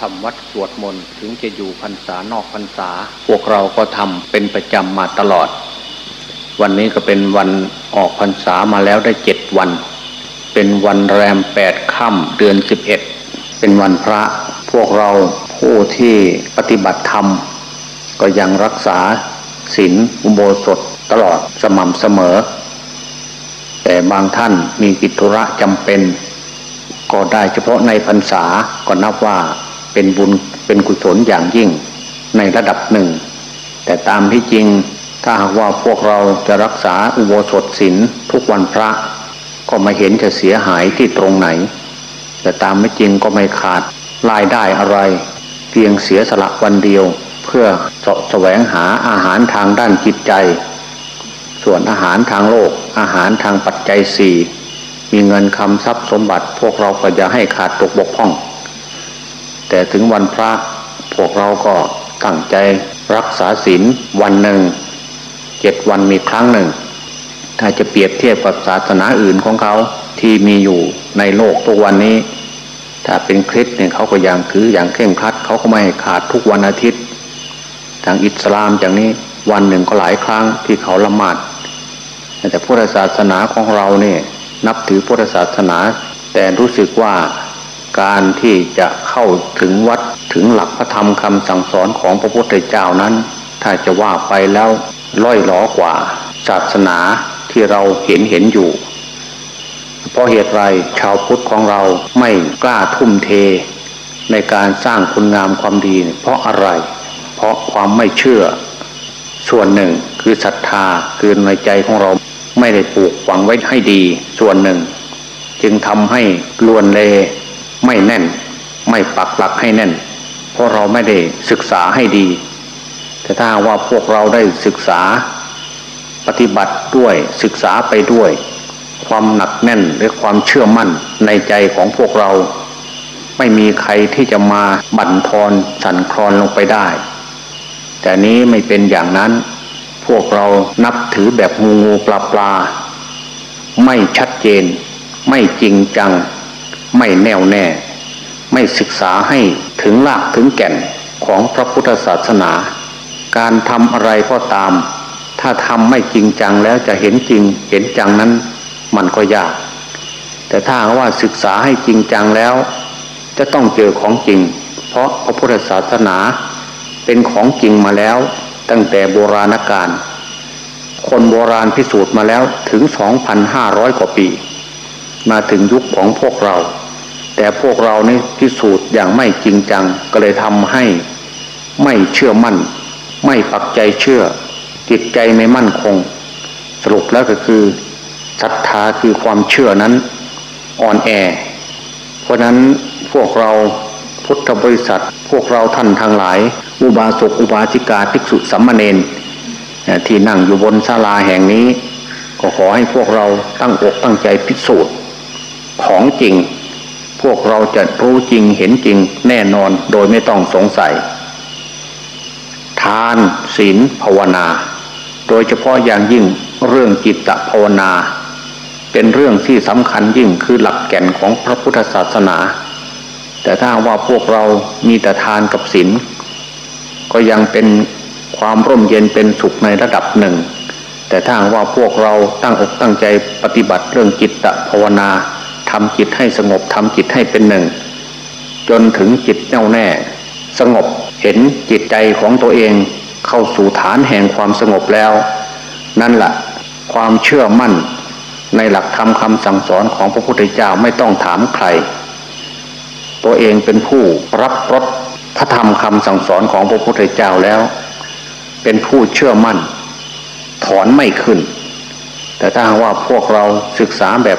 ทำวัดสวดมนต์ถึงจะอยู่พรรษานอกพรรษา พวกเราก็ทำเป็นประจำมาตลอด วันนี้ก็เป็นวันออกพรรษามาแล้วได้เจ็ดวัน เป็นวันแรมแปดค่ำเดือนสิบเอ็ดเป็นวันพระพวกเราผู้ที่ปฏิบัติธรรม ก็ยังรักษาศีลอุโบสถตลอดสม่ำเสมอ แต่บางท่านมีกิจธุระจำเป็น ก็ได้เฉพาะในพรรษาก็นับว่า เป็นบุญเป็นกุศลอย่างยิ่งในระดับหนึ่ง แต่ตามที่จริงถ้าหากว่าพวกเราจะรักษาอุโบสถศีลทุกวันพระ ก็ไม่เห็นจะเสียหายที่ตรงไหน แต่ตามไม่จริงก็ไม่ขาดรายได้อะไร เพียงเสียสละวันเดียว เพื่อสะแสวงหาอาหารทางด้านจิตใจ ส่วนอาหารทางโลกอาหารทางปัจจัยสี่มีเงินคำทรัพย์สมบัติพวกเราก็จะให้ขาดตกบกพร่อง แต่ถึงวันพระพวกเราก็ตั้งใจรักษาศีลวันหนึ่งเจ็ดวันมีครั้งหนึ่ง ถ้าจะเปรียบเทียบกับศาสนาอื่นของเขาที่มีอยู่ในโลกทุกวันนี้ ถ้าเป็นคริสเนี่ยเขาก็อย่างถืออย่างเคร่งครัดเขาก็ไม่ให้ขาดทุกวันอาทิตย์ทางอิสลามอย่างนี้วันหนึ่งก็หลายครั้งที่เขาละหมาดแต่พุทธศาสนาของเราเนี่ยนับถือพุทธศาสนา แต่รู้สึกว่า การที่จะเข้าถึงวัดถึงหลักพระธรรมคำสั่งสอนของพระพุทธเจ้านั้น ถ้าจะว่าไปแล้วล่อยหลอกว่า ศาสนาที่เราเห็นเห็นอยู่ เพราะเหตุไรชาวพุทธของเราไม่กล้าทุ่มเท ในการสร้างคุณงามความดี เพราะอะไร เพราะความไม่เชื่อ ส่วนหนึ่งคือศรัทธาคือในใจของเราไม่ได้ปลูกฝังไว้ให้ดี ส่วนหนึ่ง จึงทำให้ลวนเล ไม่แน่น ไม่ปักหลักให้แน่น เพราะเราไม่ได้ศึกษาให้ดี แต่ถ้าว่าพวกเราได้ศึกษาปฏิบัติด้วยศึกษาไปด้วย ความหนักแน่นและความเชื่อมั่นในใจของพวกเรา ไม่มีใครที่จะมาบั่นทอนสั่นคลอนลงไปได้ แต่นี้ไม่เป็นอย่างนั้น พวกเรานับถือแบบงูงูปลาปลา ไม่ชัดเจน ไม่จริงจัง ไม่แน่วแน่ ไม่ศึกษาให้ถึงรากถึงแก่นของพระพุทธศาสนา การทำอะไรก็ตาม ถ้าทำไม่จริงจังแล้วจะเห็นจริงเห็นจังนั้นมันก็ยาก แต่ถ้าว่าศึกษาให้จริงจังแล้ว จะต้องเจอของจริง เพราะพระพุทธศาสนาเป็นของจริงมาแล้ว ตั้งแต่โบราณกาลคนโบราณพิสูจน์มาแล้วถึง 2,500 กว่าปี มาถึงยุคของพวกเรา แต่พวกเรานี่พิสูจน์อย่างไม่จริงจังก็เลยทำให้ไม่เชื่อมั่น ไม่ปักใจเชื่อ จิตใจไม่มั่นคง สรุปแล้วก็คือศรัทธาคือความเชื่อนั้นอ่อนแอ เพราะนั้นพวกเราพุทธบริษัท พวกเราท่านทั้งหลาย อุบาสกอุบาสิกาภิกษุสัมมาเนนที่นั่งอยู่บนศาลาแห่งนี้ ก็ขอให้พวกเราตั้งอกตั้งใจพิสูจน์ของจริง พวกเราจะรู้จริงเห็นจริงแน่นอนโดยไม่ต้องสงสัย ทานศีลภาวนา โดยเฉพาะอย่างยิ่งเรื่องจิตตภาวนา เป็นเรื่องที่สำคัญยิ่งคือหลักแก่นของพระพุทธศาสนา แต่ถ้าว่าพวกเรามีแต่ทานกับศีลก็ยังเป็นความร่มเย็นเป็นสุขในระดับหนึ่ง แต่ถ้าว่าพวกเราตั้งอกตั้งใจปฏิบัติเรื่องจิตตภาวนา ทำจิตให้สงบทำจิตให้เป็นหนึ่ง จนถึงจิตแน่วแน่ สงบเห็นจิตใจของตัวเอง เข้าสู่ฐานแห่งความสงบแล้ว นั่นแหละความเชื่อมั่น ในหลักธรรมคำสั่งสอนของพระพุทธเจ้าไม่ต้องถามใคร ตัวเองเป็นผู้รับรสพระธรรมคำสั่งสอนของพระพุทธเจ้าแล้ว เป็นผู้เชื่อมั่น ถอนไม่ขึ้น แต่ถ้าว่าพวกเราศึกษาแบบ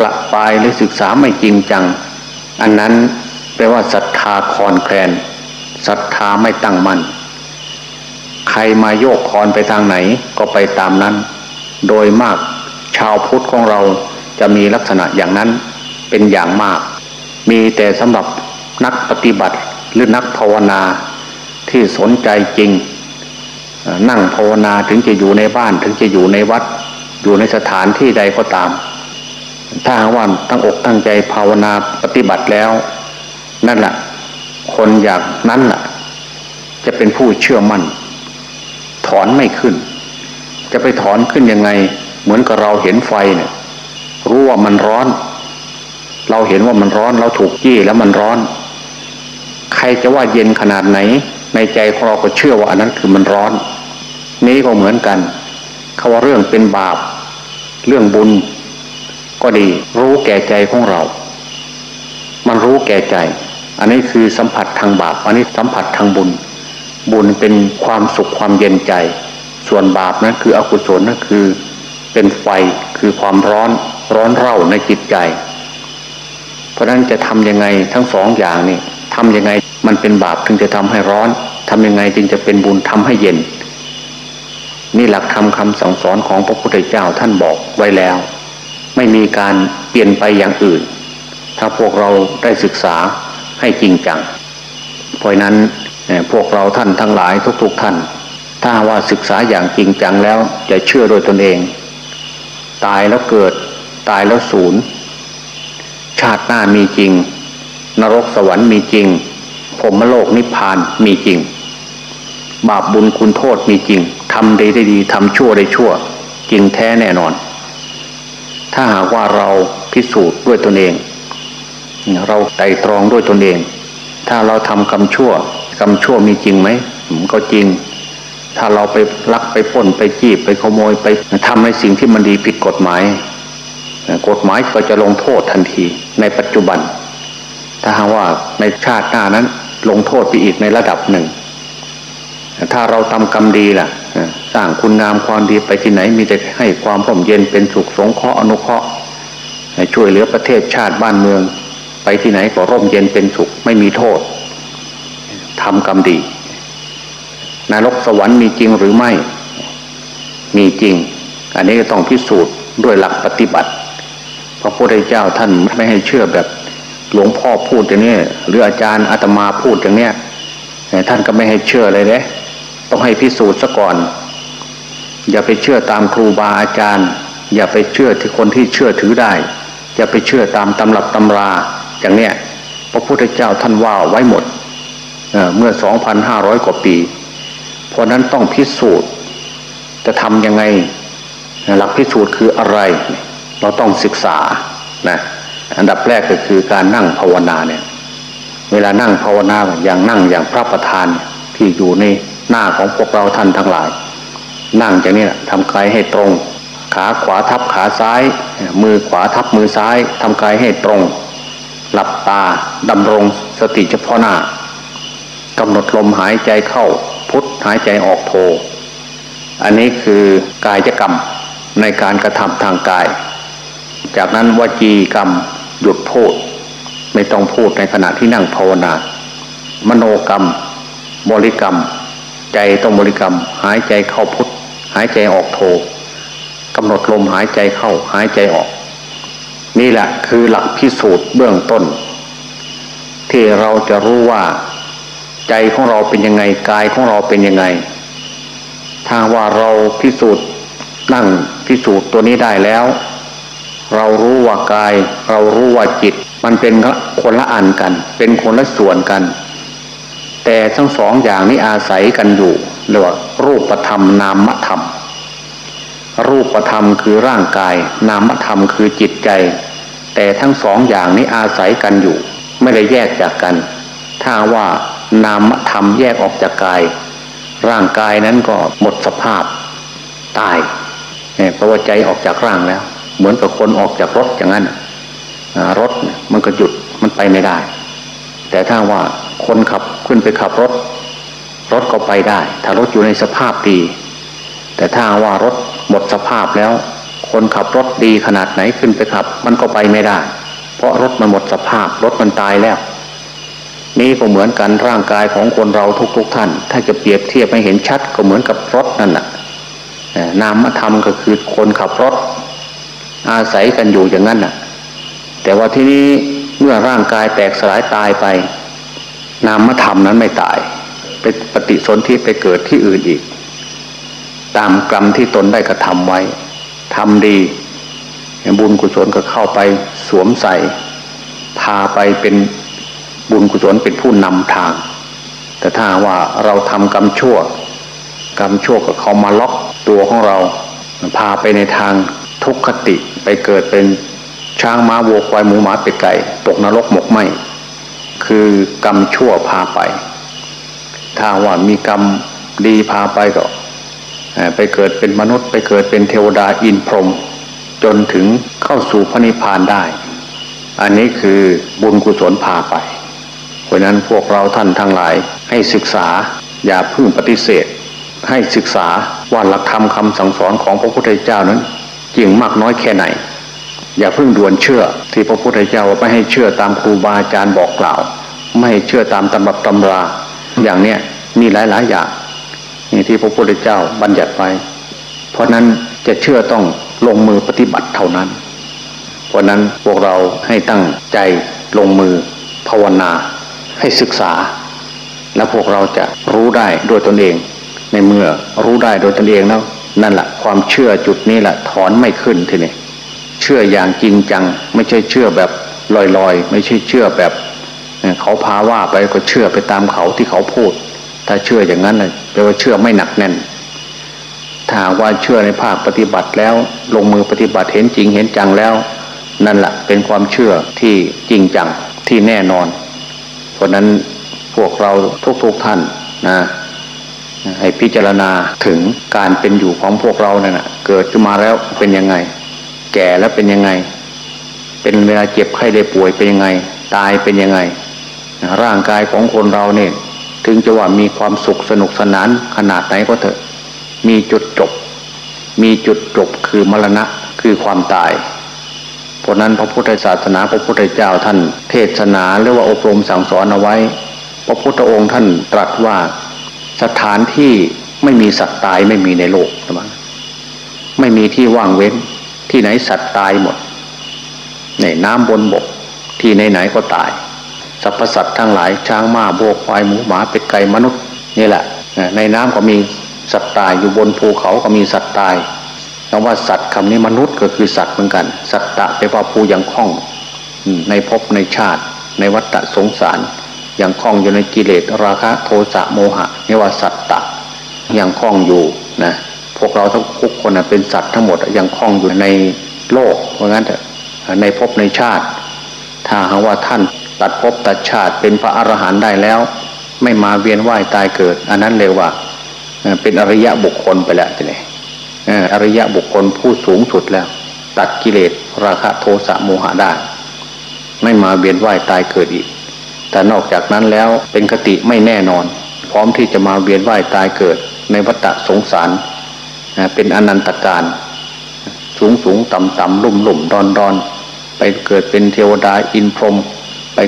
ประปายหรือศึกษาไม่จริงจัง อันนั้นแปลว่าศรัทธาคอนแคลนศรัทธาไม่ตั้งมัน่นใครมาโยกคอนไปทางไหนก็ไปตามนั้น โดยมากชาวพุทธของเราจะมีลักษณะอย่างนั้นเป็นอย่างมาก มีแต่สำหรับนักปฏิบัติหรือนักภาวนาที่สนใจจริง นั่งภาวนาถึงจะอยู่ในบ้านถึงจะอยู่ในวัด อยู่ในสถานที่ใดก็ตาม ถ้าว่าตั้งอกตั้งใจภาวนาปฏิบัติแล้ว นั่นแหละคนอย่างนั้นแหละจะเป็นผู้เชื่อมั่น ถอนไม่ขึ้น จะไปถอนขึ้นยังไง เหมือนกับเราเห็นไฟเนี่ยรู้ว่ามันร้อน เราเห็นว่ามันร้อน เราถูกยี่แล้วมันร้อน ใครจะว่าเย็นขนาดไหน ในใจของเราก็เชื่อว่าอันนั้นคือมันร้อน นี้ก็เหมือนกันคาว่าเรื่องเป็นบาป เรื่องบุญ ก็ดี รู้แก่ใจของเรา มันรู้แก่ใจ อันนี้คือสัมผัสทางบาป อันนี้สัมผัสทางบุญ บุญเป็นความสุขความเย็นใจ ส่วนบาปนะั้นคืออกุศลนั่นคือเป็นไฟคือความร้อนร้อนเร่าในจิตใจ เพราะนั้นจะทำยังไงทั้งสองอย่างนี่ทำยังไงมันเป็นบาปถึงจะทำให้ร้อนทำยังไงจึงจะเป็นบุญทำให้เย็น นี่หลักธรรมคำสั่งสอนของพระพุทธเจ้าท่านบอกไว้แล้ว ไม่มีการเปลี่ยนไปอย่างอื่น ถ้าพวกเราได้ศึกษาให้จริงจังเพราะนั้นพวกเราท่านทั้งหลายทุกๆทท่าน ถ้าว่าศึกษาอย่างจริงจังแล้วจะเชื่อโดยตนเอง ตายแล้วเกิดตายแล้วศูนย์ชาติหน้ามีจริง นรกสวรรค์มีจริงพรมโลกนิพพานมีจริง บาปบุญคุณโทษมีจริงทำดีได้ดีทำชั่วได้ชั่ว จริงแท้แน่นอน ถ้าหากว่าเราพิสูจน์ด้วยตนเอง เราไต่ตรองด้วยตนเอง ถ้าเราทำกรรมชั่วกรรมชั่วมีจริงไหมก็จริง ถ้าเราไปลักไปป้นไปจีบไปขโมยไปทำในสิ่งที่มันดีผิดกฎหมาย กฎหมายก็จะลงโทษทันทีในปัจจุบัน ถ้าหากว่าในชาติหน้านั้นลงโทษไปอีกในระดับหนึ่ง ถ้าเราทำกรรมดีล่ะ สร้างคุณงามความดีไปที่ไหนมีแต่ให้ความร่มเย็นเป็นสุขสงเคราะห์อนุเคราะห์ช่วยเหลือประเทศชาติบ้านเมือง ไปที่ไหนก็ร่มเย็นเป็นสุขไม่มีโทษทำกรรมดีนรกสวรรค์มีจริงหรือไม่ มีจริง อันนี้ก็ต้องพิสูจน์ด้วยหลักปฏิบัติพระพุทธเจ้าท่านไม่ให้เชื่อแบบหลวงพ่อพูดอย่างนี้หรืออาจารย์อาตมาพูดอย่างเนี้ยท่านก็ไม่ให้เชื่อเลยเด้ต้องให้พิสูจน์ซะก่อน อย่าไปเชื่อตามครูบาอาจารย์ อย่าไปเชื่อที่คนที่เชื่อถือได้ อย่าไปเชื่อตามตำรับตำรา อย่างเนี้ยพระพุทธเจ้าท่านว่าไว้หมดเเมื่อสองพันห้าร้อยกว่าปี เพราะนั้นต้องพิสูจน์ จะทำยังไงหลักพิสูจน์คืออะไร เราต้องศึกษานะอันดับแรกก็คือการนั่งภาวนาเนี่ยเวลานั่งภาวนาอย่างนั่งอย่างพระประธานที่อยู่ในหน้าของพวกเราท่านทั้งหลาย นั่งอย่างนี้ทำกายให้ตรง ขาขวาทับขาซ้าย มือขวาทับมือซ้ายทำกายให้ตรง หลับตาดำรงสติเฉพาะหน้ากำหนดลมหายใจเข้าพุทหายใจออกโท อันนี้คือกายกรรมในการกระทำทางกาย จากนั้นวจีกรรมหยุดพูด ไม่ต้องพูดในขณะที่นั่งภาวนามโนกรรม บริกรรม ใจต้องบริกรรม หายใจเข้าพุท หายใจออกโทกำหนดลมหายใจเข้าหายใจออก นี่แหละคือหลักพิสูจน์เบื้องต้น ที่เราจะรู้ว่า ใจของเราเป็นยังไงกายของเราเป็นยังไง ถ้าว่าเราพิสูจน์นั่งพิสูจน์ตัวนี้ได้แล้ว เรารู้ว่ากาย เรารู้ว่าจิต มันเป็นคนละอันกัน เป็นคนละส่วนกัน แต่ทั้งสองอย่างนี้อาศัยกันอยู่ เรียกว่ารูปธรรมนามธรรม รูปธรรมคือร่างกาย นามธรรมคือจิตใจ แต่ทั้งสองอย่างนี้อาศัยกันอยู่ ไม่ได้แยกจากกัน ถ้าว่านามธรรมแยกออกจากกาย ร่างกายนั้นก็หมดสภาพตายเพราะว่าใจออกจากร่างแล้ว เหมือนกับคนออกจากรถอย่างนั้นรถมันก็หยุดมันไปไม่ได้ แต่ถ้าว่าคนขับขึ้นไปขับรถ รถก็ไปได้ ถ้ารถอยู่ในสภาพดี แต่ถ้าว่ารถหมดสภาพแล้ว คนขับรถดีขนาดไหนขึ้นไปขับ มันก็ไปไม่ได้ เพราะรถมันหมดสภาพ รถมันตายแล้ว นี่ก็เหมือนกันร่างกายของคนเราทุกๆทท่าน ถ้าจะเปรียบเทียบให้เห็นชัดก็เหมือนกับรถนั่นแหละนามธรรมก็คือคนขับรถ อาศัยกันอยู่อย่างนั้นน่ะ แต่ว่าที่นี้เมื่อร่างกายแตกสลายตายไป นามธรรมนั้นไม่ตาย ไปปฏิสนธิไปเกิดที่อื่นอีก ตามกรรมที่ตนได้กระทำไว้ทำดีบุญกุศลก็เข้าไปสวมใส่ พาไปเป็นบุญกุศลเป็นผู้นำทาง แต่ถ้าว่าเราทำกรรมชั่ว กรรมชั่วก็เขามาล็อกตัวของเรา พาไปในทางทุกขติไปเกิดเป็นช้างม้าวัวควายหมูหมาเป็ดไก่ตกนรกหมกไหมคือกรรมชั่วพาไป ถ้าว่ามีกรรมดีพาไปก็ไปเกิดเป็นมนุษย์ ไปเกิดเป็นเทวดาอินพรหมจนถึงเข้าสู่พระนิพพานได้ อันนี้คือบุญกุศลพาไป เพราะนั้นพวกเราท่านทั้งหลายให้ศึกษาอย่าพึ่งปฏิเสธ ให้ศึกษาว่าหลักธรรมคำสั่งสอนของพระพุทธเจ้านั้นจริงมากน้อยแค่ไหน อย่าพึ่งด่วนเชื่อที่พระพุทธเจ้าไม่ให้เชื่อตามครูบาอาจารย์บอกกล่าว ไม่ให้เชื่อตามตำรับตำรา อย่างเนี้ยมีหลาย ๆ อย่างนี่ที่พระพุทธเจ้าบัญญัติไว้เพราะนั้นจะเชื่อต้องลงมือปฏิบัติเท่านั้น เพราะนั้นพวกเราให้ตั้งใจลงมือภาวนาให้ศึกษา แล้วพวกเราจะรู้ได้โดยตนเอง ในเมื่อรู้ได้โดยตนเองแล้วนั่นแหละความเชื่อจุดนี้แหละถอนไม่ขึ้นทีนี้เชื่ออย่างจริงจัง ไม่ใช่เชื่อแบบลอยๆ ไม่ใช่เชื่อแบบ เขาพาว่าไปก็เชื่อไปตามเขาที่เขาพูด ถ้าเชื่ออย่างนั้นเลยแปลว่าเชื่อไม่หนักแน่นถ้าว่าเชื่อในภาคปฏิบัติแล้ว ลงมือปฏิบัติเห็นจริงเห็นจังแล้ว นั่นแหละเป็นความเชื่อที่จริงจังที่แน่นอน เพราะนั้นพวกเราทุกๆท่านนะให้พิจารณาถึงการเป็นอยู่ของพวกเราเนี่ยนะเกิดขึ้นมาแล้วเป็นยังไง แก่แล้วเป็นยังไง เป็นเวลาเจ็บไข้ได้ป่วยเป็นยังไง ตายเป็นยังไง ร่างกายของคนเราเนี่ย ถึงจะว่ามีความสุขสนุกสนานขนาดไหนก็เถอะ มีจุดจบ มีจุดจบคือมรณะคือความตาย เพราะนั้นพระพุทธศาสนาพระพุทธเจ้าท่านเทศนาหรือว่าอบรมสั่งสอนเอาไว้ พระพุทธองค์ท่านตรัสว่าสถานที่ไม่มีสัตว์ตายไม่มีในโลกใช่ไหมไม่มีที่ว่างเว้น ที่ไหนสัตว์ตายหมดในน้ำบนบก ที่ไหนๆก็ตาย สรรพสัตว์ทั้งหลายช้างม้าโบกควายหมูหมาเป็ดไก่มนุษย์นี่แหละในน้ำก็มีสัตว์ตายอยู่บนภูเขาก็มีสัตว์ตายคำว่าสัตว์คำนี้มนุษย์ก็คือสัตว์เหมือนกัน สัตตะไปว่าภูยังคล่องในภพในชาติ ในวัฏสงสารยังคล้องอยู่ในกิเลสราคะโทสะโมหะนี่ว่าสัตตะยังคล้องอยู่นะพวกเราทั้งทุกคนเป็นสัตว์ทั้งหมดยังคล้องอยู่ในโลกเพราะงั้นในภพในชาติ ถ้าหากว่าท่าน ตัดภพตัดชาติเป็นพระอรหันต์ได้แล้ว ไม่มาเวียนว่ายตายเกิด อันนั้นเรียกว่าเป็นอริยะบุคคลไปแล้วทีนี้อริยะบุคคลผู้สูงสุดแล้ว ตัดกิเลสราคะโทสะโมหะได้ ไม่มาเวียนว่ายตายเกิดอีก แต่นอกจากนั้นแล้วเป็นคติไม่แน่นอน พร้อมที่จะมาเวียนว่ายตายเกิด ในวัฏสงสารเป็นอนันตการสูงสูงต่ำต่ำลุ่มลุ่มดอนดอนไปเกิดเป็นเทวดาอินพรหม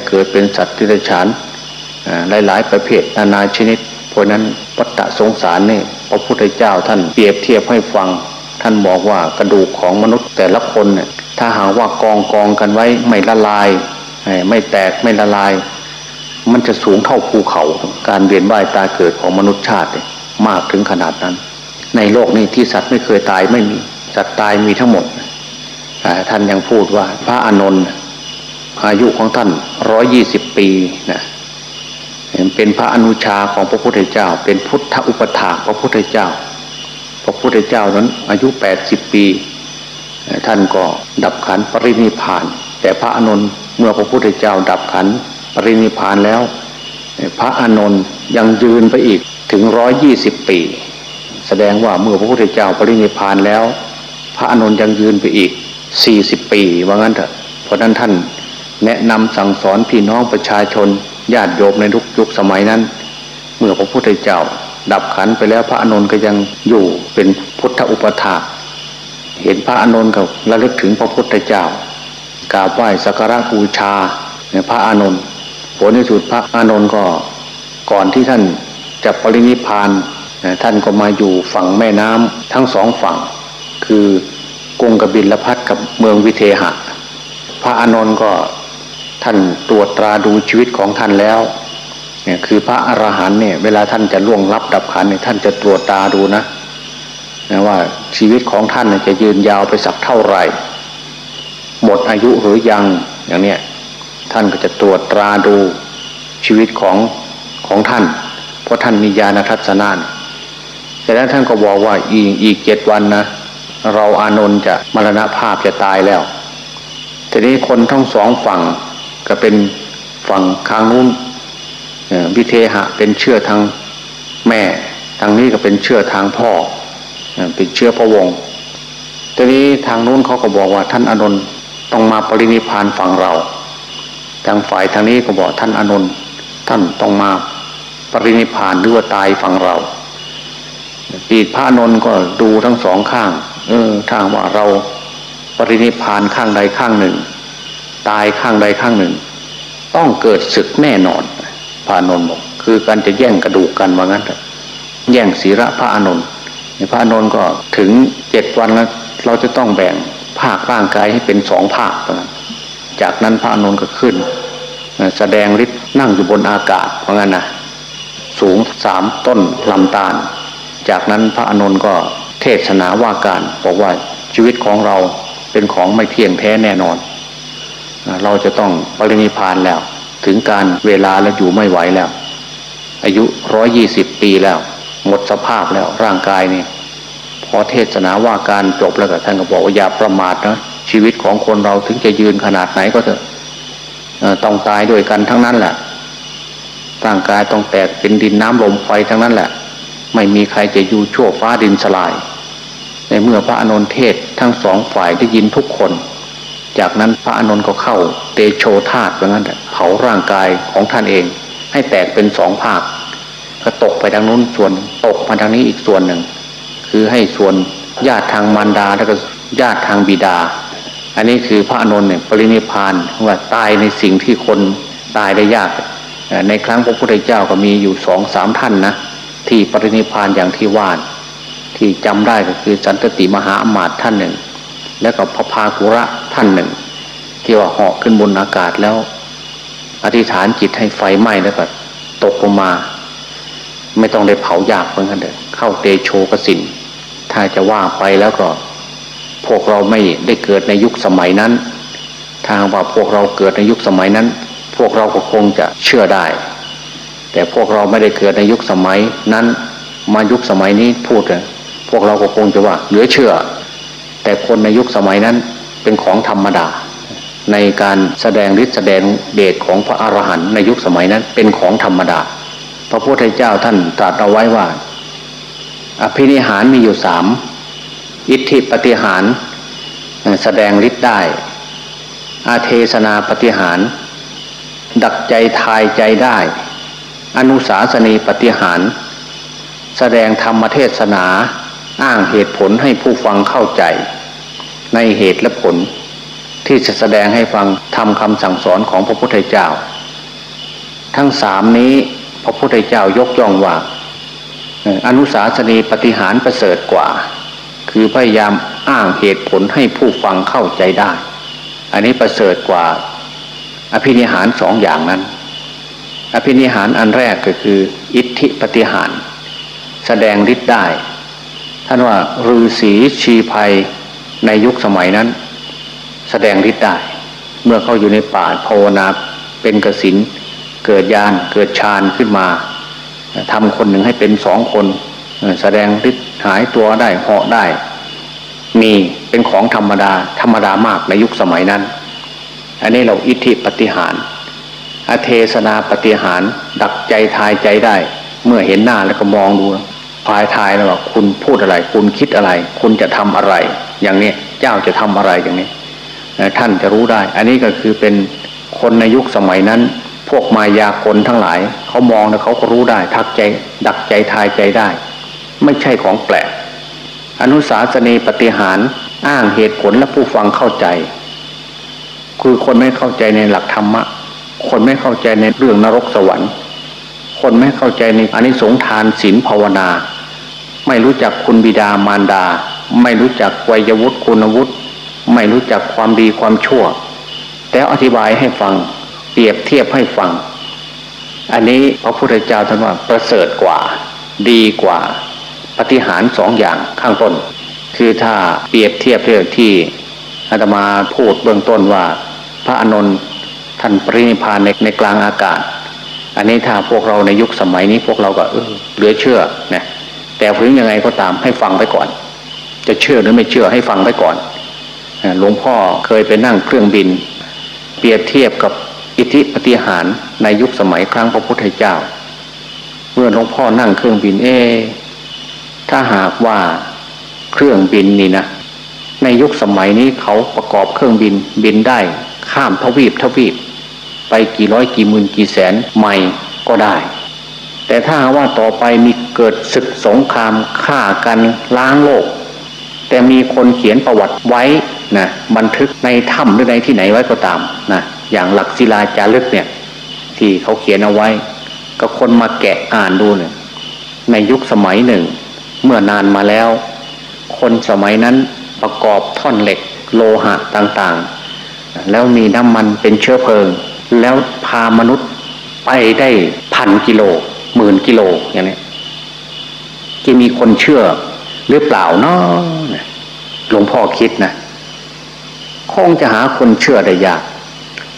เกิดเป็นสัตว์ที่ไรฉานหลายหลายประเภทนานาชนิด เพราะนั้นวัฏสงสารนี่พระพุทธเจ้าท่านเปรียบเทียบให้ฟัง ท่านบอกว่ากระดูกของมนุษย์แต่ละคนเนี่ยถ้าหากว่ากองกองกันไว้ไม่ละลาย ไม่แตกไม่ละลาย มันจะสูงเท่าภูเขา การเวียนว่ายตายเกิดของมนุษย์ชาติมากถึงขนาดนั้น ในโลกนี้ที่สัตว์ไม่เคยตายไม่มีสัตว์ตายมีทั้งหมดท่านยังพูดว่าพระอานนท์ อายุของท่านร้อยยี่สิบปีนะเป็นพระอนุชาของพระพุทธเจ้า เป็นพุทธอุปถาพระพุทธเจ้า พระพุทธเจ้านั้นอายุแปดสิบปี ท่านก็ดับขันปรินิพาน แต่พระอานนเมื่อพระพุทธเจ้า ดับขันปรินิพานแล้ว พระอานนยังยืนไปอีกถึงร้อยยี่สิบปี แสดงว่าเมื่อพระพุทธเจ้าปรินิพานแล้ว พระอานนยังยืนไปอีกสี่สิบปีว่างั้นเถอะเพราะนั้นท่าน แนะนำสั่งสอนพี่น้องประชาชนญาติโยมในทุกยุคสมัยนั้น เมื่อพระพุทธเจ้า ดับขันไปแล้วพระอานนท์ก็ยังอยู่เป็นพุทธอุปถาเห็นพระอานนท์ก็ระลึกถึงพระพุทธเจ้ากราบไหว้สักการะบูชาพระอานนท์ผลในสุดพระอานนท์ก็ก่อนที่ท่านจะปรินิพานท่านก็มาอยู่ฝั่งแม่น้ำทั้งสองฝั่ง คือกรุงกบิลพัทกับเมืองวิเทหะ พระอานนท์ก็ ท่านตรวจตราดูชีวิตของท่านแล้วเนี่ยคือพระอรหันต์เนี่ยเวลาท่านจะล่วงลับดับขันเนี่ยท่านจะตรวจตาดูนะนะว่าชีวิตของท่านจะยืนยาวไปสักเท่าไหร่ หมดอายุหรือยังอย่างเนี้ยท่านก็จะตรวจตราดูชีวิตของของท่าน เพราะท่านมีญาณทัศนานแต่แล้วท่านก็บอกว่าอีกอีกเจ็ดวันนะเราอานนท์จะมรณภาพจะตายแล้ว ทีนี้คนทั้งสองฝั่ง ก็เป็นฝั่งข้างนู้นวิเทหะเป็นเชื่อทางแม่ ทางนี้ก็เป็นเชื่อทางพ่อเป็นเชื่อพระวงศ์ทีนี้ทางนู้นเขาก็บอกว่าท่านอนนท์ต้องมาปรินิพานฝั่งเรา ทางฝ่ายทางนี้ก็บอกท่านอนนท์ท่านต้องมาปรินิพานหรือว่าตายฝั่งเราปีพระนนท์ก็ดูทั้งสองข้าง เออทางว่าเราปรินิพานข้างใดข้างหนึ่ง ตายข้างใดข้างหนึ่ง ต้องเกิดศึกแน่นอนพระนนท์บอกคือการจะแย่งกระดูกกันว่างั้นแย่งศีระพระอนนท์พระอนนท์ก็ถึงเจ็ดวันแล้วเราจะต้องแบ่งภาคร่างกายให้เป็นสองภาคนะจากนั้นพระอนนท์ก็ขึ้น แสดงฤทธิ์นั่งอยู่บนอากาศเพราะงั้นนะสูงสามต้นลำตาล จากนั้นพระอนนท์ก็เทศนาว่าการบอกว่าชีวิตของเราเป็นของไม่เที่ยงแท้แน่นอน เราจะต้องปรินิพานแล้ว ถึงการเวลาแล้วอยู่ไม่ไหวแล้ว อายุร้อยยี่สิบปีแล้ว หมดสภาพแล้วร่างกายนี่พอเทศนาว่าการจบแล้วก็ท่านก็บอกว่าอย่าประมาทนะชีวิตของคนเราถึงจะยืนขนาดไหนก็เถอะต้องตายด้วยกันทั้งนั้นแหละร่างกายต้องแตกเป็นดินน้ำลมไฟทั้งนั้นแหละ ไม่มีใครจะอยู่ชั่วฟ้าดินสลาย ในเมื่อพระอนุนเทศทั้งสองฝ่ายได้ยินทุกคน จากนั้นพระอนุนก็เข้าเตโชธาตุเหมือนกันเผาร่างกายของท่านเอง ให้แตกเป็นสองภาค ก็ตกไปทางนู้นส่วนตกมาทางนี้อีกส่วนหนึ่ง คือให้ส่วนญาติทางมารดาแล้วก็ญาติทางบิดา อันนี้คือพระอนุนเนี่ยปรินิพานว่าตายในสิ่งที่คนตายได้ยาก ในครั้งพระพุทธเจ้าก็มีอยู่สองสามท่านนะที่ปรินิพานอย่างที่ว่านที่จำได้ก็คือสันตติมหาอมาตย์ท่านหนึ่ง แล้วก็พระพากุระ ท่านหนึ่ง ที่ว่าเหาะขึ้นบนอากาศแล้ว อธิษฐานจิตให้ไฟไหม้แล้วก็ตกลงมา ไม่ต้องได้เผายากเหมือนกันเด้อเข้าเตโชกสินถ้าจะว่าไปแล้วก็ พวกเราไม่ได้เกิดในยุคสมัยนั้น ทางว่าพวกเราเกิดในยุคสมัยนั้น พวกเราก็คงจะเชื่อได้ แต่พวกเราไม่ได้เกิดในยุคสมัยนั้น มายุคสมัยนี้พูดเลยพวกเราก็คงจะว่าเหลือเชื่อ แต่คนในยุคสมัยนั้น เป็นของธรรมดา ในการแสดงฤทธิ์แสดงเดชของพระอรหันต์ในยุคสมัยนั้นเป็นของธรรมดา พระพุทธเจ้าท่านตรัสเอาไว้ว่า อภินิหารมีอยู่สามอิทธิปฏิหารแสดงฤทธิ์ได้ อาเทศนาปฏิหาร ดักใจทายใจได้ อนุสาสนีปฏิหาร แสดงธรรมเทศนา อ้างเหตุผลให้ผู้ฟังเข้าใจ ในเหตุและผล ที่จะแสดงให้ฟังทำคำสั่งสอนของพระพุทธเจ้า ทั้งสามนี้พระพุทธเจ้ายกย่องว่า อนุสาสนีปฏิหารประเสริฐกว่า คือพยายามอ้างเหตุผลให้ผู้ฟังเข้าใจได้ อันนี้ประเสริฐกว่า อภินิหารสองอย่างนั้น อภินิหารอันแรกก็คือ อิทธิปฏิหาร แสดงฤทธิ์ได้ ท่านว่าฤาษีชีภัย ในยุคสมัยนั้น แสดงฤทธิ์ได้ เมื่อเขาอยู่ในป่าภาวนาเป็นกสินเกิดยานเกิดฌานขึ้นมาทำคนหนึ่งให้เป็นสองคนแสดงฤทธิ์หายตัวได้เหาะได้ มีเป็นของธรรมดา ธรรมดามากในยุคสมัยนั้น อันนี้เราอิทธิปฏิหารอเทศนาปฏิหารดักใจทายใจได้ เมื่อเห็นหน้าแล้วก็มองดูทายทายแล้วว่าคุณพูดอะไร คุณคิดอะไร คุณจะทำอะไร อย่างนี้เจ้าจะทำอะไรอย่างนี้ท่านจะรู้ได้ อันนี้ก็คือเป็นคนในยุคสมัยนั้น พวกมายากลทั้งหลาย เขามองแล้วเขาก็รู้ได้ ทักใจ ดักใจทายใจได้ ไม่ใช่ของแปลก อนุสาสนีปฏิหารอ้างเหตุผลและผู้ฟังเข้าใจ คือคนไม่เข้าใจในหลักธรรมะ คนไม่เข้าใจในเรื่องนรกสวรรค์ คนไม่เข้าใจในอนิสงทานศีลภาวนา ไม่รู้จักคุณบิดามารดา ไม่รู้จักวัยวุฒิคุณวุฒิไม่รู้จักความดีความชั่ว แต่อธิบายให้ฟัง เปรียบเทียบให้ฟัง อันนี้พระพุทธเจ้าท่านว่าประเสริฐกว่า ดีกว่าปฏิหารสองอย่างข้างต้น คือถ้าเปรียบเทียบเรื่องที่อาตมาพูดเบื้องต้นว่า พระอนุนท่านปรินิพานในในกลางอากาศ อันนี้ถ้าพวกเราในยุคสมัยนี้พวกเราก็เออเหลือเชื่อนะแต่ถึงยังไงก็ตามให้ฟังไปก่อน จะเชื่อหรือไม่เชื่อให้ฟังไปก่อนหลวงพ่อเคยไปนั่งเครื่องบิน เปรียบเทียบกับอิทธิปฏิหารในยุคสมัยครั้งพระพุทธเจ้า เมื่อหลวงพ่อนั่งเครื่องบินเอ ถ้าหากว่าเครื่องบินนี่นะในยุคสมัยนี้เขาประกอบเครื่องบินบินได้ข้ามทวีปทวีป ไปกี่ร้อยกี่หมื่นกี่แสนไมล์ก็ได้ แต่ถ้าว่าต่อไปมีเกิดศึกสงครามฆ่ากันล้างโลก แต่มีคนเขียนประวัติไว้นะบันทึกในถ้ำหรือในที่ไหนไว้ก็ตามนะอย่างหลักศิลาจารึกเนี่ยที่เขาเขียนเอาไว้ ก็คนมาแกะอ่านดูเนี่ยในยุคสมัยหนึ่ง เมื่อนานมาแล้ว คนสมัยนั้นประกอบท่อนเหล็ก โลหะต่างๆ แล้วมีน้ำมันเป็นเชื้อเพลิง แล้วพามนุษย์ไปได้พันกิโลหมื่นกิโลอย่างนี้จะมีคนเชื่อหรือเปล่าเนาะ หลวงพ่อคิดนะคงจะหาคนเชื่อได้ยาก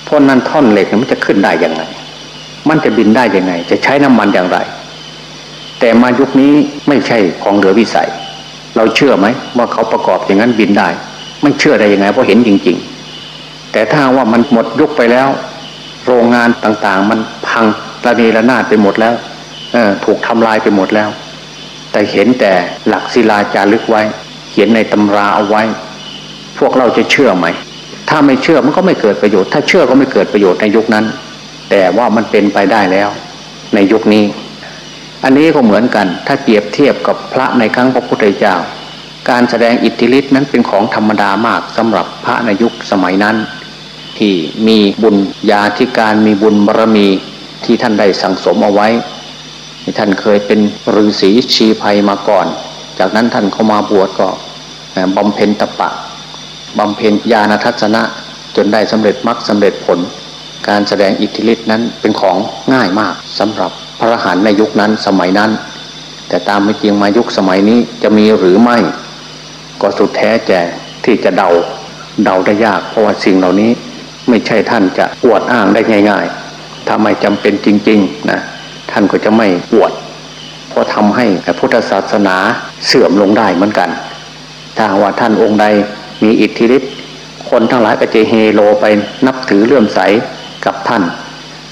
เพราะนั้นท่อนเหล็กมันจะขึ้นได้ยังไง มันจะบินได้ยังไง จะใช้น้ำมันอย่างไร แต่มายุคนี้ไม่ใช่ของเหลือวิสัย เราเชื่อไหมว่าเขาประกอบอย่างนั้นบินได้ ไม่เชื่อได้ยังไงเพราะเห็นจริง ๆ แต่ถ้าว่ามันหมดยุคไปแล้ว โรงงานต่างๆ มันพังระเนระนาดไปหมดแล้วถูกทำลายไปหมดแล้ว แต่เห็นแต่หลักศิลาจารึกไว้ ขียนในตำราเอาไว้ พวกเราจะเชื่อไหม ถ้าไม่เชื่อมันก็ไม่เกิดประโยชน์ ถ้าเชื่อก็ไม่เกิดประโยชน์ในยุคนั้น แต่ว่ามันเป็นไปได้แล้ว ในยุคนี้ อันนี้ก็เหมือนกัน ถ้าเปรียบเทียบกับพระในครั้งพระพุทธเจ้า การแสดงอิทธิฤทธิ์นั้นเป็นของธรรมดามากสำหรับพระในยุคสมัยนั้น ที่มีบุญญาธิการมีบุญบารมีที่ท่านได้สั่งสมเอาไว้ท่านเคยเป็นฤาษีชีภัยมาก่อน จากนั้นท่านเข้ามาบวชก็บำเพ็ญตะปะบำเพ็ญญาณทัศนะจนได้สำเร็จมรรคสาเร็จผล การแสดงอิทธิฤทธินั้นเป็นของง่ายมากสำหรับพระหันในยุคนั้นสมัยนั้น แต่ตามไม่จริงมายุคสมัยนี้จะมีหรือไม่ ก็สุดแท้แต่ที่จะเดาเดาได้ยาก เพราะว่าสิ่งเหล่านี้ไม่ใช่ท่านจะอวดอ้างได้ง่าย ๆ ถ้าไม่จำเป็นจริง ๆ นะ ท่านก็จะไม่อวด เพราะทำให้พุทธศาสนาเสื่อมลงได้เหมือนกัน ถ้าว่าท่านองค์ใดมีอิทธิฤทธิ์คนทั้งหลายก็จะเฮโลไปนับถือเลื่อมใสกับท่าน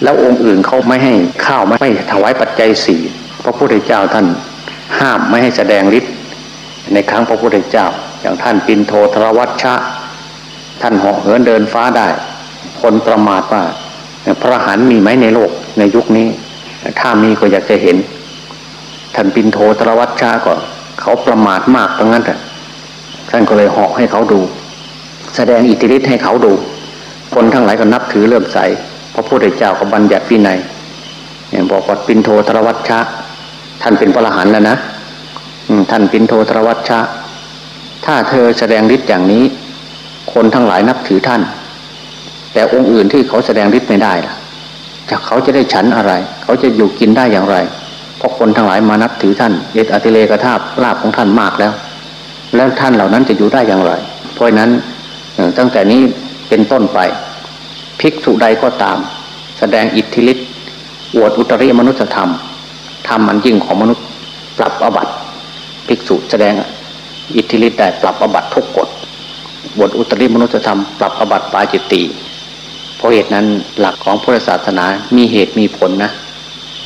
แล้วองค์อื่นเขาไม่ให้ข้าวไม่ถวายปัจจัยสี่พระพุทธเจ้าท่านห้ามไม่ให้แสดงฤทธิ์ในครั้งพระพุทธเจ้า อย่างท่านปินโทธรวัชชะ ท่านเหาะเหินเดินฟ้าได้ คนประมาทว่าพระหันมีไหมในโลกในยุคนี้ ถ้ามีก็อยากจะเห็น ท่านปินโทธรวัชชะก็เขาประมาทมากตรงนั้นแต่ท่านก็เลยหอกให้เขาดู แสดงอิทธิฤทธิ์ให้เขาดู คนทั้งหลายก็นับถือเริ่มใสพระพุทธเจ้าก็บัญญัติวินัยอย่างบอกว่าปินโทตรวัชชะท่านเป็นพระอรหันต์แล้วนะท่านปินโทตรวัชชะถ้าเธอแสดงฤทธิ์อย่างนี้ คนทั้งหลายนับถือท่าน แต่องค์อื่นที่เขาแสดงฤทธิ์ไม่ได้ล่ะจะเขาจะได้ฉันอะไร เขาจะอยู่กินได้อย่างไร เพราะคนทั้งหลายมานับถือท่านเอตอติเลกธาบลาบของท่านมากแล้ว แล้วท่านเหล่านั้นจะอยู่ได้อย่างไร เพราะนั้นตั้งแต่นี้เป็นต้นไป ภิกษุใดก็ตาม แสดงอิทธิฤทธิ์อวดอุตริมนุษยธรรมทำมันยิ่งของมนุษย์ปรับอบัตภิกษุแสดงอิทธิฤทธิ์ได้ปรับอบัตทุกกฎบทอุตริมนุษยธรรมปรับอบัตปาจิตติเพราะเหตุนั้นหลักของพุทธศาสนามีเหตุมีผลนะ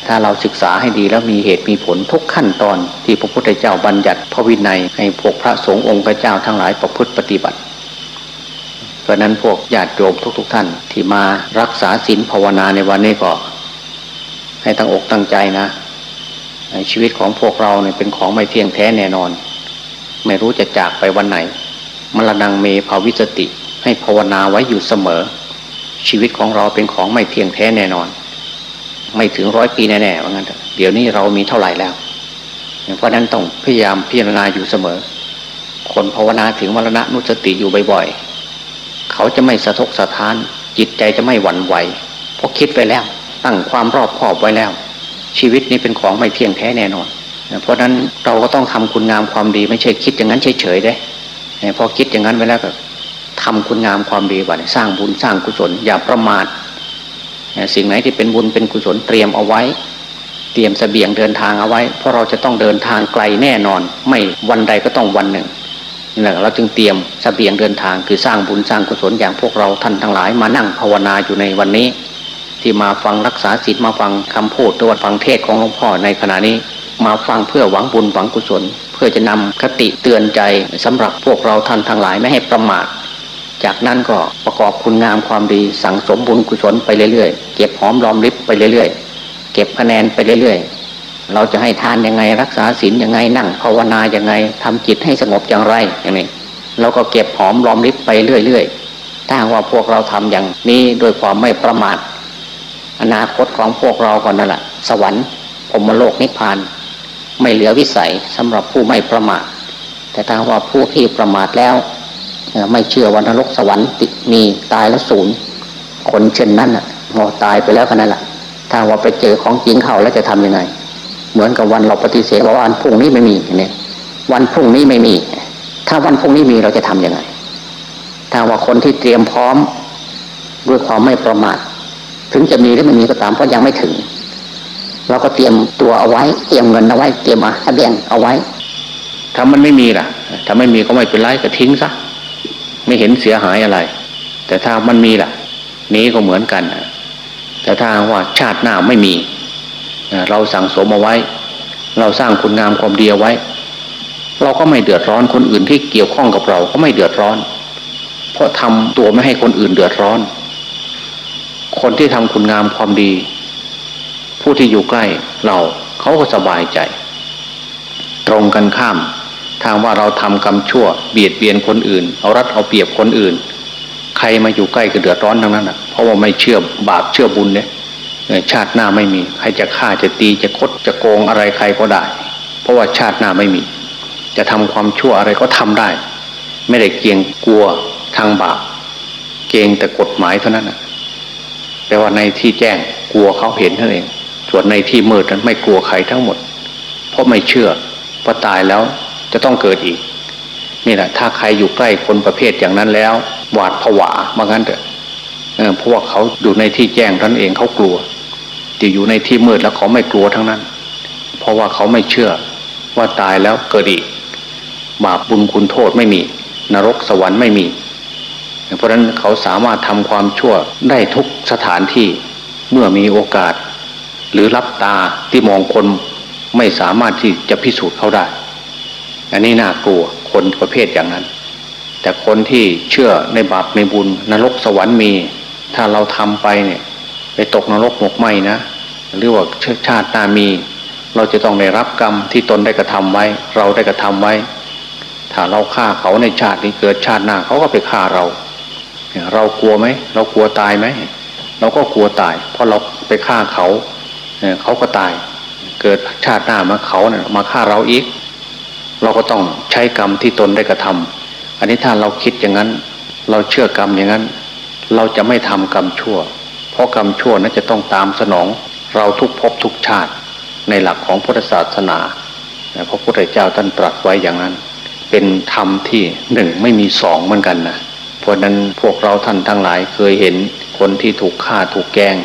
ถ้าเราศึกษาให้ดีแล้วมีเหตุมีผลทุกขั้นตอน ที่พระพุทธเจ้าบัญญัติพระวินัยให้พวกพระสงฆ์องค์เจ้าทั้งหลายประพฤติปฏิบัติ เพราะนั้นพวกญาติโยมทุกๆทท่านที่มารักษาศีลภาวนาในวันนี้ก็ ให้ตั้งอกตั้งใจนะชีวิตของพวกเราเนี่ยเป็นของไม่เที่ยงแท้แน่นอน ไม่รู้จะจากไปวันไหน มรณงเมภาวิสติ ให้ภาวนาไว้อยู่เสมอ ชีวิตของเราเป็นของไม่เที่ยงแท้แน่นอน ไม่ถึงร้อยปีแน่ๆว่างั้นเดี๋ยวนี้เรามีเท่าไหร่แล้ว เพราะนั้นต้องพยายามพิจารณาอยู่เสมอ คนภาวนาถึงมรณะนุสติอยู่บ่อยๆ เขาจะไม่สะทกสะท้าน จิตใจจะไม่หวั่นไหวเพราะคิดไวแล้ว ตั้งความรอบคอบไว้แล้ว ชีวิตนี้เป็นของไม่เที่ยงแท้แน่นอน เพราะนั้นเราก็ต้องทำคุณงามความดีไม่ใช่คิดอย่างนั้นเฉยๆได้พอคิดอย่างนั้นไวแล้วก็ทำคุณงามความดีไว้สร้างบุญสร้างกุศลอย่าประมาท สิ่งไหนที่เป็นบุญเป็นกุศลเตรียมเอาไว้ เตรียมสเสบียงเดินทางเอาไว้ เพราะเราจะต้องเดินทางไกลแน่นอน ไม่วันใดก็ต้องวันหนึ่งนี่แหละเราจึงเตรียมสเสบียงเดินทาง คือสร้างบุญสร้างกุศลอย่างพวกเราท่านทั้งหลายมานั่งภาวนาอยู่ในวันนี้ ที่มาฟังรักษาศีลมาฟังคำพูดตัวฟังเทศของหลวงพ่อในขณะนี้ มาฟังเพื่อหวังบุญหวังกุศล เพื่อจะนำคติเตือนใจสำหรับพวกเราท่านทั้งหลายไม่ให้ประมาท จากนั้นก็ประกอบคุณงามความดีสั่งสมบุญกุศลไปเรื่อยๆ เก็บหอมรอมริบไปเรื่อยๆ เก็บคะแนนไปเรื่อยๆ เราจะให้ทานยังไงรักษาศีลยังไงนั่งภาวนายังไงทำจิตให้สงบอย่างไรอย่างนี้เราก็เก็บหอมรอมริบไปเรื่อยๆ ถ้าว่าพวกเราทำอย่างนี้โดยความไม่ประมาทอนาคตของพวกเราก่อนนั่นแหละสวรรค์พรมโลกนิพพาน ไม่เหลือวิสัยสำหรับผู้ไม่ประมาทแต่ถ้าว่าผู้ที่ประมาทแล้ว ไม่เชื่อวันนรกสวรรค์ติมีตายแล้วศูนย์คนเช่นนั้นอะพอตายไปแล้วกันนั่นแหละถ้าว่าไปเจอของจริงเขาแล้วจะทํำยังไง เหมือนกับวันเราปฏิเสธว่าวันพรุ่งนี้ไม่มีเนี่ยวันพรุ่งนี้ไม่มี ถ้าวันพรุ่งนี้มีเราจะทํำยังไง ถ้าว่าคนที่เตรียมพร้อมด้วยความไม่ประมาทถึงจะมีหรือไม่มีก็ตามเพราะยังไม่ถึง เราก็เตรียมตัวเอาไว้ เตรียมเงินเอาไว้เตรียมอาเบียงเอาไว้ถ้ามันไม่มีล่ะ ถ้าไม่มีก็ไม่เป็นไรก็ทิ้งซะ ไม่เห็นเสียหายอะไร แต่ถ้ามันมีล่ะ นี้ก็เหมือนกันแต่ถ้าว่าชาติหน้าไม่มี เราสั่งสมเอาไว้ เราสร้างคุณงามความดีไว้ เราก็ไม่เดือดร้อนคนอื่นที่เกี่ยวข้องกับเราก็ไม่เดือดร้อน เพราะทำตัวไม่ให้คนอื่นเดือดร้อน คนที่ทำคุณงามความดี ผู้ที่อยู่ใกล้เราเขาก็สบายใจ ตรงกันข้าม ทางว่าเราทำกรรมชั่วเบียดเบียนคนอื่น เอารัดเอาเปรียบคนอื่น ใครมาอยู่ใกล้ก็เดือดร้อนทั้งนั้นอะเพราะว่าไม่เชื่อบาปเชื่อบุญเนี่ยชาติหน้าไม่มี ใครจะฆ่าจะตีจะคดจะโกงอะไรใครก็ได้ เพราะว่าชาติหน้าไม่มี จะทำความชั่วอะไรก็ทำได้ ไม่ได้เกียงกลัวทางบาปเกงแต่กฎหมายเท่านั้นนะแต่ว่าในที่แจ้งกลัวเขาเห็นเท่านั้นเองส่วนในที่มืดนั้นไม่กลัวใครทั้งหมด เพราะไม่เชื่อพอตายแล้ว จะต้องเกิดอีก นี่แหละถ้าใครอยู่ใกล้คนประเภทอย่างนั้นแล้ว หวาดผวาบางงั้นเถอะเพราะว่าเขาอยู่ในที่แจ้งท่านเองเขากลัวที่อยู่ในที่มืดแล้วเขาไม่กลัวทั้งนั้น เพราะว่าเขาไม่เชื่อว่าตายแล้วเกิดอีกบาปบุญคุณโทษไม่มี นรกสวรรค์ไม่มี เพราะฉะนั้นเขาสามารถทำความชั่วได้ทุกสถานที่เมื่อมีโอกาส หรือรับตาที่มองคนไม่สามารถที่จะพิสูจน์เขาได้ อันนี้น่ากลัวคนประเภทอย่างนั้น แต่คนที่เชื่อในบาปในบุญนรกสวรรค์มี ถ้าเราทำไปเนี่ย ไปตกนรกหมกไหมนะหรือว่าชชาติตามี เราจะต้องได้รับกรรมที่ตนได้กระทำไว้ เราได้กระทำไว้ ถ้าเราฆ่าเขาในชาตินี้เกิดชาติหน้าเขาก็ไปฆ่าเรา เรากลัวไหมเรากลัวตายไหมเราก็กลัวตาย เพราะเราไปฆ่าเขาเขาก็ตาย เกิดชาติหน้ามาเขาเนี่ยมาฆ่าเราอีก เราก็ต้องใช้กรรมที่ตนได้กระทำอันนี้ถ้าเราคิดอย่างนั้น เราเชื่อกรรมอย่างนั้น เราจะไม่ทำกรรมชั่ว เพราะกรรมชั่วนั้นจะต้องตามสนอง เราทุกภพทุกชาติ ในหลักของพุทธศาสนาพระพุทธเจ้าท่านตรัสไว้อย่างนั้น เป็นธรรมที่หนึ่งไม่มีสองเหมือนกันนะเพราะนั้นพวกเราท่านทั้งหลายเคยเห็นคนที่ถูกฆ่าถูกแกง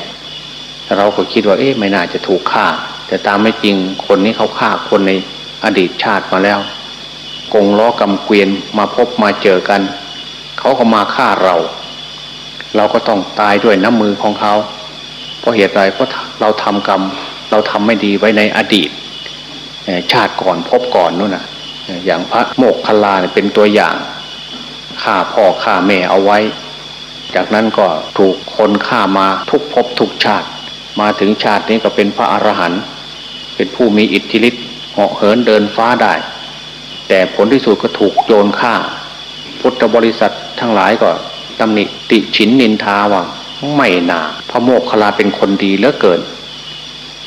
เราก็คิดว่าเอ๊ะไม่น่าจะถูกฆ่า แต่ตามไม่จริงคนนี้เขาฆ่าคนใน อดีตชาติมาแล้ว กงล้อกำเกวียนมาพบมาเจอกัน เขาก็มาฆ่าเรา เราก็ต้องตายด้วยน้ำมือของเขา เพราะเหตุไรเพราะเราทำกรรม เราทำไม่ดีไว้ในอดีต ชาติก่อนพบก่อนนู่นนะอย่างพระโมกขลาเป็นตัวอย่างฆ่าพ่อฆ่าแม่เอาไว้ จากนั้นก็ถูกคนฆ่ามาทุกภพทุกชาติ มาถึงชาตินี้ก็เป็นพระอรหันต์เป็นผู้มีอิทธิฤทธิ์ เหาะเหินเดินฟ้าได้ แต่ผลที่สุดก็ถูกโจรฆ่า พุทธบริษัททั้งหลายก็ตำหนิติฉินนินทาว่าไม่นาพระโมกขลาเป็นคนดีเหลือเกิน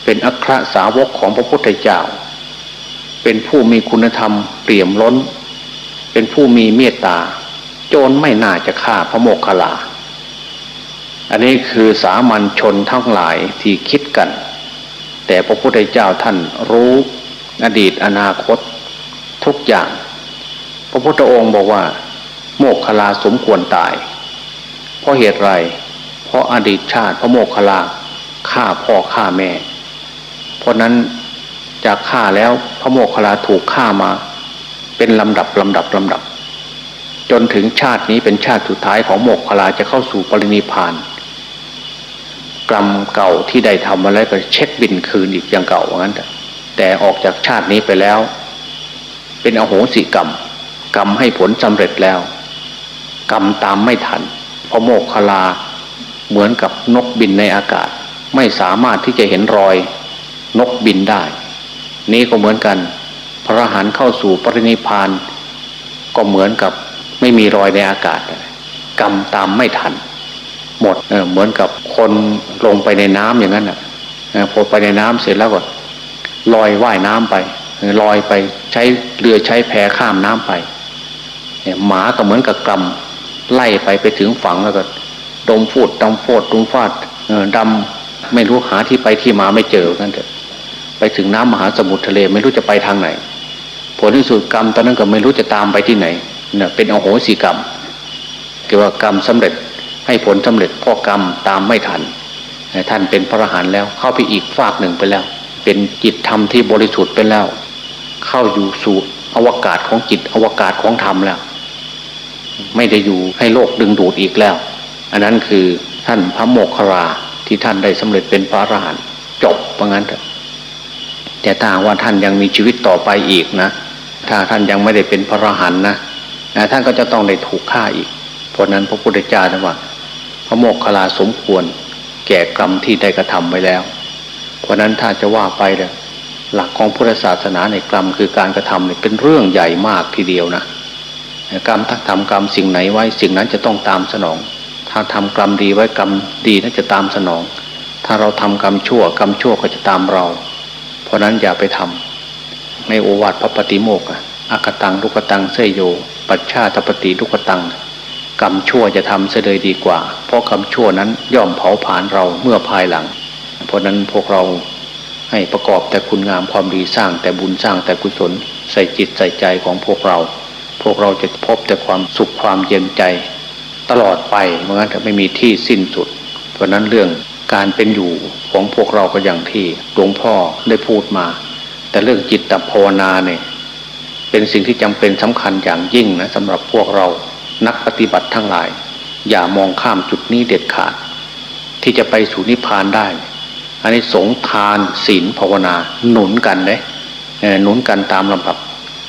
เป็นอัครสาวกของพระพุทธเจ้า เป็นผู้มีคุณธรรมเปี่ยมล้น เป็นผู้มีเมตตา โจรไม่น่าจะฆ่าพระโมกขลา อันนี้คือสามัญชนทั้งหลายที่คิดกัน แต่พระพุทธเจ้าท่านรู้ อดีตอนาคตทุกอย่าง พระพุทธองค์บอกว่า โมกขลาสมควรตาย เพราะเหตุไร เพราะอดีตชาติพระโมคคัลาฆ่าพ่อฆ่าแม่ เพราะนั้นจากฆ่าแล้วพระโมคคัลาถูกฆ่ามา เป็นลำดับลำดับลำดับ จนถึงชาตินี้เป็นชาติสุดท้ายของโมคคัลลาจะเข้าสู่ปรินิพานกรรมเก่าที่ได้ทำมาแล้วก็เช็คบินคืนอีกอย่างเก่าว่างั้นแต่ แต่ออกจากชาตินี้ไปแล้ว เป็นอโหสิกรรม กรรมให้ผลสำเร็จแล้ว กรรมตามไม่ทันพระโมคคัลาเหมือนกับนกบินในอากาศ ไม่สามารถที่จะเห็นรอย นกบินได้ นี่ก็เหมือนกัน พระหันเข้าสู่ปรินิพาน ก็เหมือนกับไม่มีรอยในอากาศ กรรมตามไม่ทัน หมดเเหมือนกับคนลงไปในน้ำอย่างนั้นอะพอไปในน้ำเสร็จแล้วก็ ลอยว่ายน้ำไปลอยไปใช้เรือใช้แพข้ามน้ำไปเนี่ยหมาก็เหมือนกับกรรมไล่ไปไปถึงฝั่งแล้วก็ดมฟูดดมโฟดดมฟาดดำไม่รู้หาที่ไปที่มาไม่เจอกันเถอะไปถึงน้ำมหาสมุทรทะเลไม่รู้จะไปทางไหน ผลที่สุดกรรมตอนนั้นก็ไม่รู้จะตามไปที่ไหนเนี่ยเป็นอโหสิกรรมเกี่ยวกับกรรมสำเร็จให้ผลสำเร็จพ่อกรรมตามไม่ทันท่านเป็นพระอรหันต์แล้วเข้าไปอีกฝากหนึ่งไปแล้ว เป็นจิตธรรมที่บริสุทธิ์ไปแล้ว เข้าอยู่สู่อวกาศของจิตอวกาศของธรรมแล้ว ไม่ได้อยู่ให้โลกดึงดูดอีกแล้ว อันนั้นคือท่านพระโมคคราที่ท่านได้สำเร็จเป็นพระอรหันต์จบเพราะงั้นแต่ถ้าว่าท่านยังมีชีวิตต่อไปอีกนะ ถ้าท่านยังไม่ได้เป็นพระอรหันต์นะท่านก็จะต้องได้ถูกฆ่าอีก เพราะนั้นพระพุทธเจ้าท่านว่า พระโมคคลาสมควร แก่กรรมที่ได้กระทำไว้แล้ว เพราะนั้นถ้าจะว่าไปเลยหลักของพุทธศาสนาในกรรมคือการกระทำเนี่ยเป็นเรื่องใหญ่มากทีเดียวนะกรรมถ้าทำกรรมสิ่งไหนไว้สิ่งนั้นจะต้องตามสนอง ถ้าทำกรรมดีไว้กรรมดีนั่นจะตามสนอง ถ้าเราทำกรรมชั่วกรรมชั่วก็จะตามเรา เพราะนั้นอย่าไปทำในโอวาทพระปฏิโมกข์อากตังลุกตังเสยโย ปัจฉาตปฏิลุกตัง กรรมชั่วจะทำเสดยดีกว่า เพราะกรรมชั่วนั้นย่อมเผาผลาญเราเมื่อภายหลัง ราะนั้นพวกเราให้ประกอบแต่คุณงามความดีสร้างแต่บุญสร้างแต่กุศลใส่จิตใส่ใจของพวกเรา พวกเราจะพบแต่ความสุขความเย็นใจ ตลอดไปเมื่อจะไม่มีที่สิ้นสุด เพราะนั้นเรื่องการเป็นอยู่ของพวกเราก็อย่างที่หลวงพ่อได้พูดมา แต่เรื่องจิตตภาวนาเนี่ยเป็นสิ่งที่จำเป็นสำคัญอย่างยิ่งนะสำหรับพวกเรานักปฏิบัติทั้งหลาย อย่ามองข้ามจุดนี้เด็ดขาด ที่จะไปสู่นิพพานได้ อันนี้สงทานศีลภาวนา หนุนกันเลยหนุนกันตามลำดับ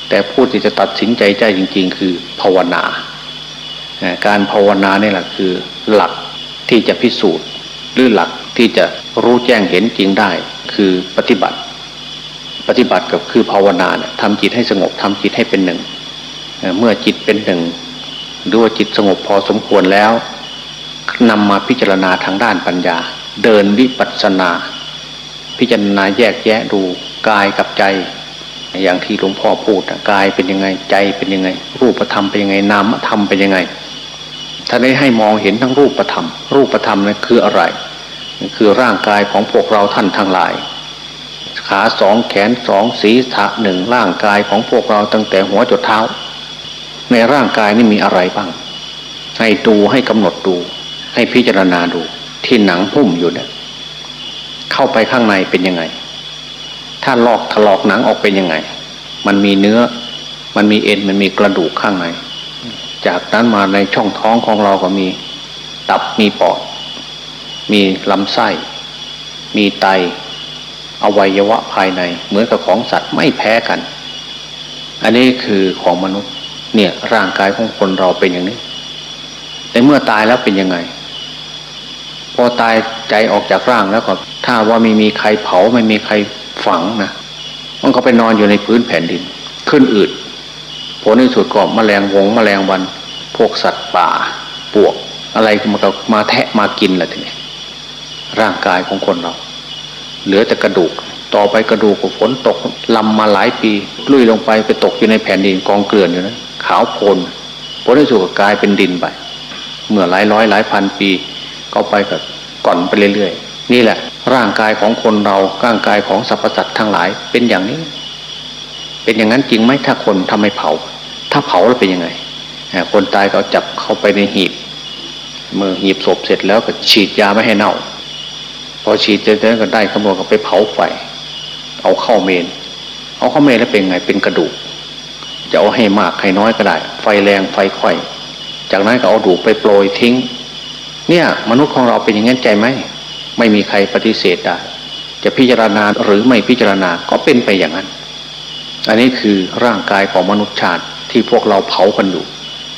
แต่ผู้ที่จะตัดสินใจใจจริง ๆ คือภาวนา การภาวนาเนี่ยแหละคือหลักที่จะพิสูจน์หรือหลักที่จะรู้แจ้งเห็นจริงได้ คือปฏิบัติ ปฏิบัติกับคือภาวนาเนี่ยทำจิตให้สงบทำจิตให้เป็นหนึ่ง เมื่อจิตเป็นหนึ่งหรือว่าจิตสงบพอสมควรแล้วนำมาพิจารณาทางด้านปัญญา เดินวิปัสสนา พิจารณาแยกแยะดูกายกับใจ อย่างที่หลวงพ่อพูดกายเป็นยังไงใจเป็นยังไง รูปธรรมเป็นยังไงนามธรรมเป็นยังไงท่านได้ให้มองเห็นทั้งรูปธรรม รูปธรรมนั่นคืออะไร คือร่างกายของพวกเราท่านทั้งหลาย ขาสองแขนสองศีรษะหนึ่งร่างกายของพวกเราตั้งแต่หัวจดเท้า ในร่างกายนี่มีอะไรบ้าง ให้ดูให้กำหนดดู ให้พิจารณาดู ที่หนังหุ้มอยู่เนี่ยเข้าไปข้างในเป็นยังไง ถ้าลอกถลอกหนังออกเป็นยังไง มันมีเนื้อ มันมีเอ็นมันมีกระดูกข้างใน จากนั้นมาในช่องท้องของเราก็มี ตับมีปอด มีลำไส้ มีไต อวัยวะภายใน เหมือนกับของสัตว์ไม่แพ้กัน อันนี้คือของมนุษย์ เนี่ยร่างกายของคนเราเป็นอย่างนี้ในเมื่อตายแล้วเป็นยังไง พอตายใจออกจากร่างแล้วก็ถ้าว่าไม่มีใครเผาไม่มีใครฝังนะมันก็ไปนอนอยู่ในพื้นแผ่นดิน ขึ้นอืดผลในสุดก็มแมลงวงมแมลงวัน พวกสัตว์ป่าปวก อะไรมันก็มาแทะมากินแหละทีนี้ร่างกายของคนเรา เหลือแต่กระดูก ต่อไปกระดูกฝนตกลำมาหลายปีลุยลงไปไปตกอยู่ในแผ่นดินกองเกลื่อนอยู่นะขาวโพลนผลในสุดก็กลายเป็นดินไปเมื่อหลายร้อยหลายพันปี ก็ไปกับก่อนไปเรื่อยๆ นี่แหละ ร่างกายของคนเราร่างกายของสรรพสัตว์ทั้งหลายเป็นอย่างนี้ เป็นอย่างนั้นจริงไหมถ้าคนทำให้เผา ถ้าเผาแล้วเป็นยังไงคนตายเขาจับเข้าไปในหีบเมื่อหีบศพเสร็จแล้วก็ฉีดยาไม่ให้เน่า พอฉีดเสร็จแล้วก็ได้ขโมยก็ไปเผาไฟเอาเข้าเมน เอาเข้าเมนแล้วเป็นไงเป็นกระดูก จะเอาให้มากให้น้อยก็ได้ ไฟแรงไฟค่อย จากนั้นก็เอาดูไปโปรยทิ้ง เนี่ย มนุษย์ของเราเป็นอย่างนั้นใจไหมไม่มีใครปฏิเสธได้จะพิจารณาหรือไม่พิจารณาก็เป็นไปอย่างนั้น อันนี้คือร่างกายของมนุษย์ชาติที่พวกเราเผากันอยู่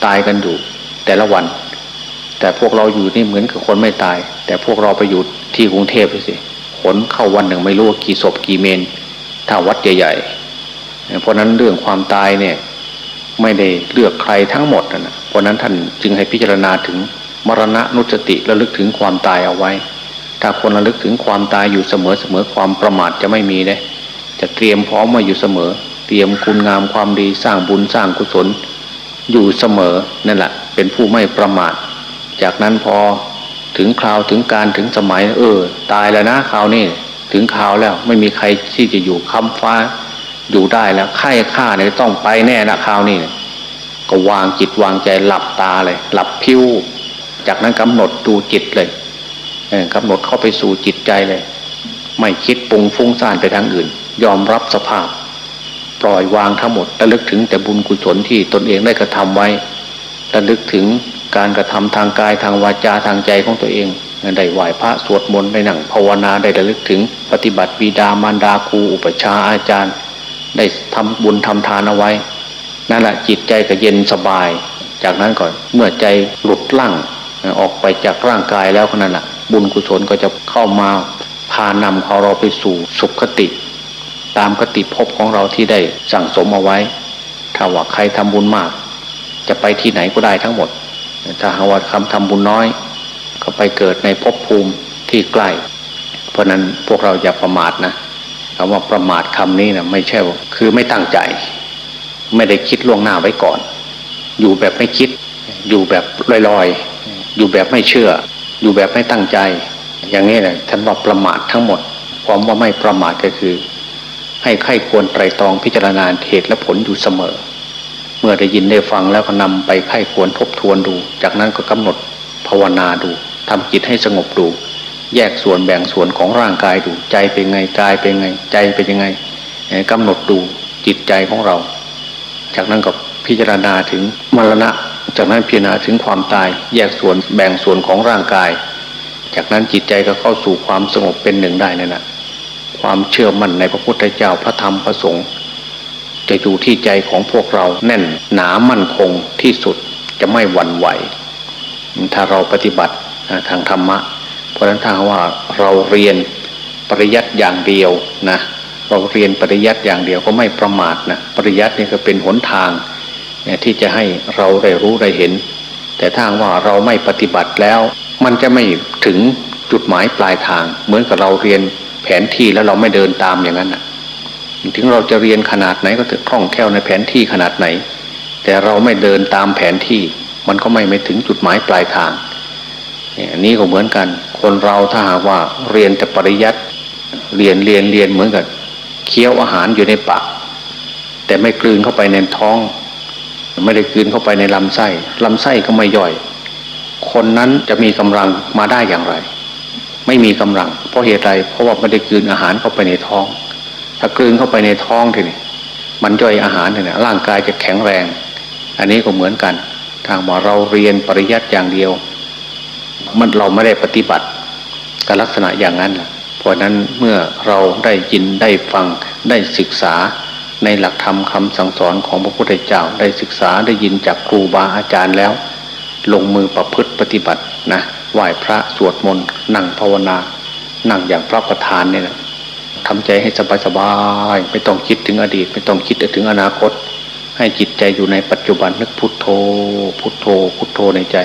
ตายกันอยู่แต่ละวัน แต่พวกเราอยู่นี่เหมือนกับคนไม่ตาย แต่พวกเราไปอยู่ที่กรุงเทพสิขนเข้าวันหนึ่งไม่รู้กี่ศพกี่เมนถ้าวัดใหญ่ๆเพราะนั้นเรื่องความตายเนี่ยไม่ได้เลือกใครทั้งหมดนะเพราะนั้นท่านจึงให้พิจารณาถึง มรณะนุสติระลึกถึงความตายเอาไว้ ถ้าคนระลึกถึงความตายอยู่เสมอเสมอความประมาทจะไม่มีเลยจะเตรียมพร้อมมาอยู่เสมอ เตรียมคุณงามความดีสร้างบุญสร้างกุศล อยู่เสมอนั่นแหละเป็นผู้ไม่ประมาท จากนั้นพอถึงคราวถึงการถึงสมัยเออ ตายแล้วนะคราวนี้ถึงคราวแล้วไม่มีใครที่จะอยู่ค้ำฟ้าอยู่ได้แล้วไข้ข้าเนี่ยต้องไปแน่นะคราวนี้ก็วางจิตวางใจหลับตาเลย หลับพิ้ว จากนั้นกำหนดดูจิตเลยกำหนดเข้าไปสู่จิตใจเลย ไม่คิดปรุงฟุ้งซ่านไปทางอื่น ยอมรับสภาพ ปล่อยวางทั้งหมดระลึกถึงแต่บุญกุศลที่ตนเองได้กระทำไว้ระลึกถึงการกระทำทางกายทางวาจาทางใจของตัวเองได้ไหวพระสวดมนต์ได้นั่งภาวนาได้ระลึกถึงปฏิบัติวิดามารดาครูอุปชาอาจารย์ ได้ทำบุญทำทานเอาไว้นั่นแหละจิตใจก็เย็นสบาย จากนั้นก่อนเมื่อใจหลุดลั่ง ออกไปจากร่างกายแล้วนั่นแหละบุญกุศลก็จะเข้ามาพานำของเราไปสู่สุขคติ ตามคติภพของเราที่ได้สั่งสมเอาไว้ ถ้าว่าใครทำบุญมาก จะไปที่ไหนก็ได้ทั้งหมด ถ้าหาว่าคำทำบุญน้อย ก็ไปเกิดในภพภูมิที่ใกล้ เพราะนั้นพวกเราอย่าประมาทนะคำว่าประมาทคำนี้นะไม่ใช่คือไม่ตั้งใจ ไม่ได้คิดล่วงหน้าไว้ก่อน อยู่แบบไม่คิด อยู่แบบลอยๆ อยู่แบบไม่เชื่อ อยู่แบบไม่ตั้งใจ อย่างนี้แหละท่านว่าประมาททั้งหมด ความว่าไม่ประมาทก็คือ ให้ใครควรไตรตรองพิจารณาเหตุและผลอยู่เสมอ เมื่อได้ยินได้ฟังแล้วก็นำไปไข้ควรทบทวนดู จากนั้นก็กำหนดภาวนาดูทำจิตให้สงบดู แยกส่วนแบ่งส่วนของร่างกายดู ใจเป็นไงกายเป็นไง ใจเป็นยังไงกำหนดดูจิตใจของเรา จากนั้นก็พิจารณาถึงมรณะ จากนั้นพิจารณาถึงความตายแยกส่วนแบ่งส่วนของร่างกาย จากนั้นจิตใจก็เข้าสู่ความสงบเป็นหนึ่งได้นั่นแหละความเชื่อมั่นในพระพุทธเจ้าพระธรรมพระสงฆ์จะอยู่ที่ใจของพวกเราแน่นหนามั่นคงที่สุดจะไม่หวั่นไหว ถ้าเราปฏิบัติทางธรรมะ เพราะฉะนั้นถ้าว่าเราเรียนปริยัติอย่างเดียวนะเราเรียนปริยัติอย่างเดียวก็ไม่ประมาทนะปริยัตินี่ก็เป็นหนทาง ที่จะให้เราได้รู้ได้เห็น แต่ถ้าว่าเราไม่ปฏิบัติแล้ว มันจะไม่ถึงจุดหมายปลายทาง เหมือนกับเราเรียนแผนที่แล้วเราไม่เดินตามอย่างนั้นนะถึงเราจะเรียนขนาดไหนก็จะคล่องแคล่วในแผนที่ขนาดไหน แต่เราไม่เดินตามแผนที่ มันก็ไม่ไปถึงจุดหมายปลายทางอันนี้ก็เหมือนกัน คนเราถ้าหากว่าเรียนแต่ปริยัติเรียนเรียนเรียนเหมือนกันเคี้ยวอาหารอยู่ในปากแต่ไม่กลืนเข้าไปในท้อง ไม่ได้กลืนเข้าไปในลำไส้ลำไส้ก็ไม่ย่อย คนนั้นจะมีกำลังมาได้อย่างไร ไม่มีกำลัง เพราะเหตุใดเพราะว่าไม่ได้กลืนอาหารเข้าไปในท้อง ถ้ากลืนเข้าไปในท้องทีนี้มันย่อยอาหารเนี่ยร่างกายจะแข็งแรง อันนี้ก็เหมือนกัน ทางว่าเราเรียนปริยัติอย่างเดียว มันเราไม่ได้ปฏิบัติกับลักษณะอย่างนั้นเพราะนั้นเมื่อเราได้ยินได้ฟังได้ศึกษา ในหลักธรรมคำสั่งสอนของพระพุทธเจ้าได้ศึกษาได้ยินจากครูบาอาจารย์แล้ว ลงมือประพฤติปฏิบัตินะไหว้พระสวดมนต์นั่งภาวนา นั่งอย่างพระประธานเนี่ยนะทำใจให้สบายสบายไม่ต้องคิดถึงอดีต ไม่ต้องคิดถึงอนาคต ให้จิตใจอยู่ในปัจจุบันนึกพุทโธ พุทโธ พุทโธในใจ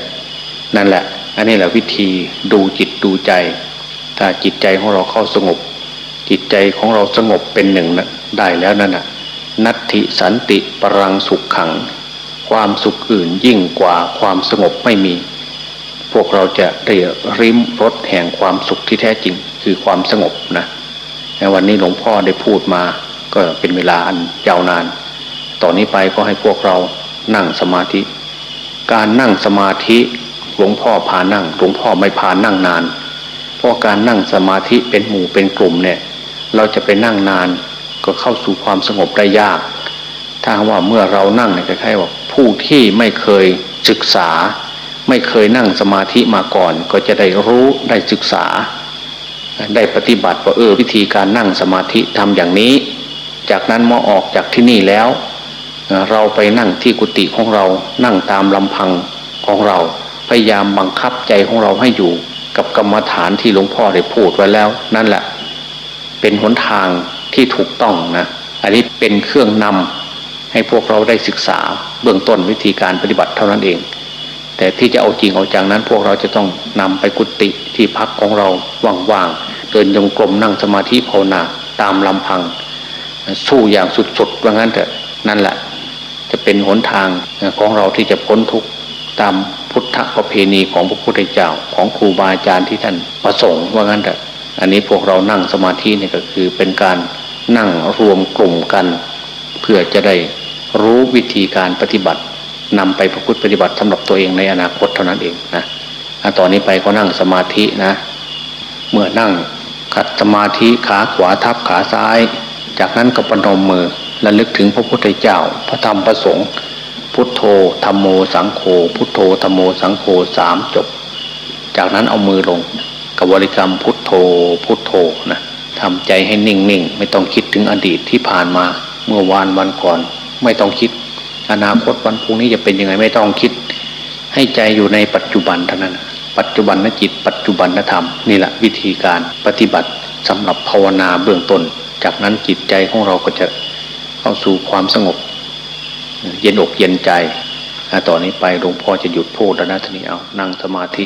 นั่นแหละ อันนี้แหละวิธีดูจิตดูใจ ถ้าจิตใจของเราเข้าสงบ จิตใจของเราสงบเป็นหนึ่งนะได้แล้วนั่นนะ นัตถิสันติปรังสุขขัง ความสุขอื่นยิ่งกว่าความสงบไม่มี พวกเราจะได้ริมรสแห่งความสุขที่แท้จริงคือความสงบนะในวันนี้หลวงพ่อได้พูดมาก็เป็นเวลาอันยาวนาน ต่อนนี้ไปก็ให้พวกเรานั่งสมาธิ การนั่งสมาธิหลวงพ่อพานั่งหลวงพ่อไม่พานั่งนาน เพราะการนั่งสมาธิเป็นหมู่เป็นกลุ่มเนี่ย เราจะไปนั่งนาน ก็เข้าสู่ความสงบได้ยาก ถ้าว่าเมื่อเรานั่งเนี่ยคล้ายๆว่าผู้ที่ไม่เคยศึกษา ไม่เคยนั่งสมาธิมาก่อน ก็จะได้รู้ได้ศึกษา ได้ปฏิบัติว่าเออวิธีการนั่งสมาธิทำอย่างนี้ จากนั้นเมื่อออกจากที่นี่แล้ว เราไปนั่งที่กุฏิของเรานั่งตามลำพังของเราพยายามบังคับใจของเราให้อยู่กับกรรมฐานที่หลวงพ่อได้พูดไว้แล้ว นั่นแหละ เป็นหนทาง ที่ถูกต้องนะ อันนี้เป็นเครื่องนำให้พวกเราได้ศึกษาเบื้องต้นวิธีการปฏิบัติเท่านั้นเอง แต่ที่จะเอาจริงเอาจังนั้น พวกเราจะต้องนำไปกุฏิที่พักของเราว่างๆเดินยงกลมนั่งสมาธิภาวนาตามลำพัง สู้อย่างสุดๆว่างั้นเถอะนั่นแหละ จะเป็นหนทางของเราที่จะพ้นทุกข์ตามพุทธประเพณีของพระพุทธเจ้าของครูบาอาจารย์ที่ท่านประสงค์ว่างั้นเถอะอันนี้พวกเรานั่งสมาธินี่ก็คือเป็นการ นั่งรวมกลุ่มกัน เพื่อจะได้รู้วิธีการปฏิบัตินำไปประพฤติปฏิบัติสำหรับตัวเองในอนาคตเท่านั้นเองนะตอนนี้ไปก็นั่งสมาธินะ เมื่อนั่งขัดสมาธิขาขวาทับขาซ้าย จากนั้นก็ประนมมือและลึกถึงพระพุทธเจ้า พระธรรมพระสงฆ์พุทโธธรรมโมสังโฆพุทโธธรรมโมสังโฆสามจบ จากนั้นเอามือลงกับบริกรรมพุทโธพุทโธนะ ทำใจให้นิ่งๆ ไม่ต้องคิดถึงอดีตที่ผ่านมา เมื่อวานวันก่อน ไม่ต้องคิด อนาคตวันพรุ่งนี้จะเป็นยังไงไม่ต้องคิด ให้ใจอยู่ในปัจจุบันเท่านั้น ปัจจุบันนจิต ปัจจุบันนธรรมนี่แหละวิธีการปฏิบัติสำหรับภาวนาเบื้องต้น จากนั้นจิตใจของเราก็จะเข้าสู่ความสงบ เย็นอกเย็นใจต่อนนี้ไปหลวงพ่อจะหยุดพูดแล้วนะทีนี้เอานั่งสมาธิ